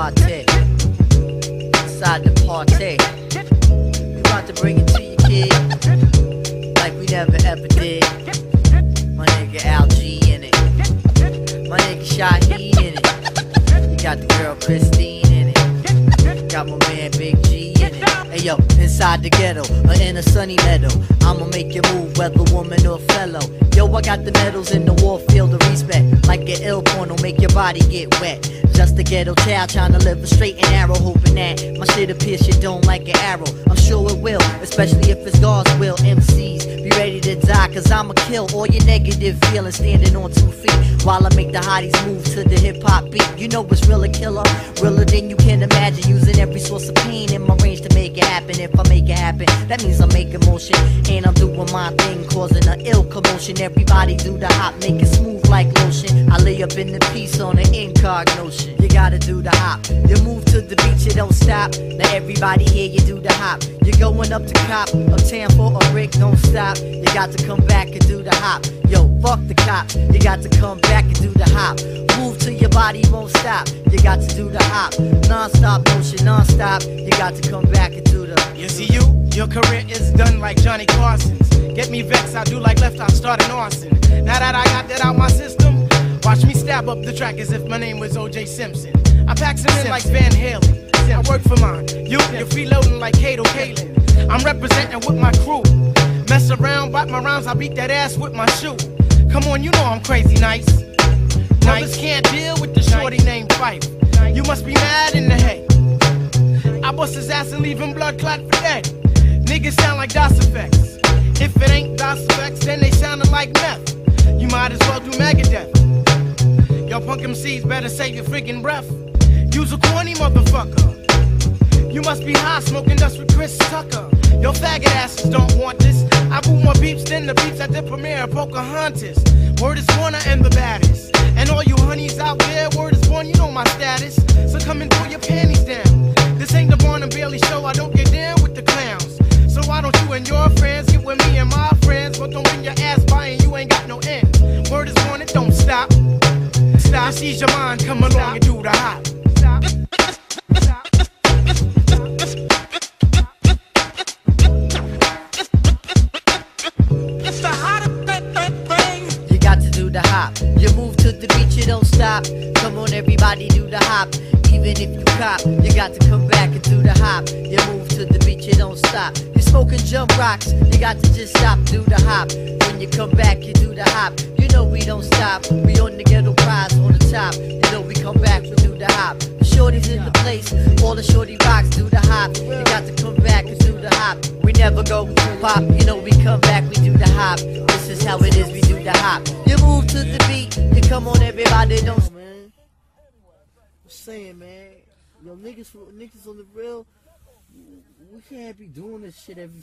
party. Inside the party. We about to bring it to you, kid. Like we never ever did. My nigga Al G in it. My nigga Shaheed in it. You got the girl Christine in it. Got my man Big. Hey yo, inside the ghetto or in a sunny meadow. I'ma make you move, whether woman or fellow. Yo, I got the medals in the war field of respect. Like an ill porno, make your body get wet. Just a ghetto child trying to live a straight and narrow, hoping that my shit'll pierce your dome like an arrow. I'm sure it will, especially if it's God's will. MCs, die, cause I'ma kill all your negative feelings standing on two feet. While I make the hotties move to the hip hop beat. You know it's real a killer, realer than you can imagine. Using every source of pain in my range to make it happen. If I make it happen, that means I'm making motion. And I'm doing my thing, causing an ill commotion. Everybody do the hop, make it smooth like lotion. I lay up in the piece on an incognition. You gotta do the hop. You move to the beat, you don't stop. Now everybody here, you do the hop. You're going up to cop, uptown for a brick, don't stop. You got to come back and do the hop. Yo, fuck the cops. You got to come back and do the hop. Move till your body won't stop. You got to do the hop. Non-stop motion, non-stop. You got to come back and do the. You see you, your career is done like Johnny Carson's. Get me vexed, I do like left, I start an arson. Now that I got that out my system, watch me stab up the track as if my name was O.J. Simpson. I pack some in like Van Halen. I work for mine. You, you're freeloading like Kato Kaelin. I'm representing with my crew. Mess around, bite my rhymes, I beat that ass with my shoe. Come on, you know I'm crazy nice. Mothers can't deal with the shorty named Fife. You must be mad in the hay. I bust his ass and leave him blood clot for dead. Niggas sound like Das EFX. If it ain't Das EFX, then they soundin' like meth. You might as well do Megadeth. Y'all punk MCs better save your freaking breath. Use a corny motherfucker. You must be high smoking dust with Chris Tucker. Your faggot asses don't want this. I boot more beeps than the beeps at the premiere of Pocahontas. Word is Warner and the baddest. And all you honeys out there, word is born, you know my status. So come and pull your panties down. This ain't the and Bailey show, I don't get down with the clowns. So why don't you and your friends get with me and my friends? But don't bring your ass by and you ain't got no end. Word is born, it don't stop. Stop, seize your mind, come along and do don't stop. Come on, everybody, do the hop. Even if you cop, you got to come back and do the hop. You move to the beat, you don't stop. You smoking jump rocks, you got to just stop, do the hop. When you come back, you do the hop. You know we don't stop. We on the ghetto prize on the top. You know we come back, we do the hop. The shorties in the place, all the shorty rocks do the hop. You got to come back and do the hop. We never go pop, you know we come back, we do the hop. This is how it is, we do the hop. You move to the beat, you come on everybody, don't man. I'm saying man, yo niggas niggas on the real, we can't be doing this shit every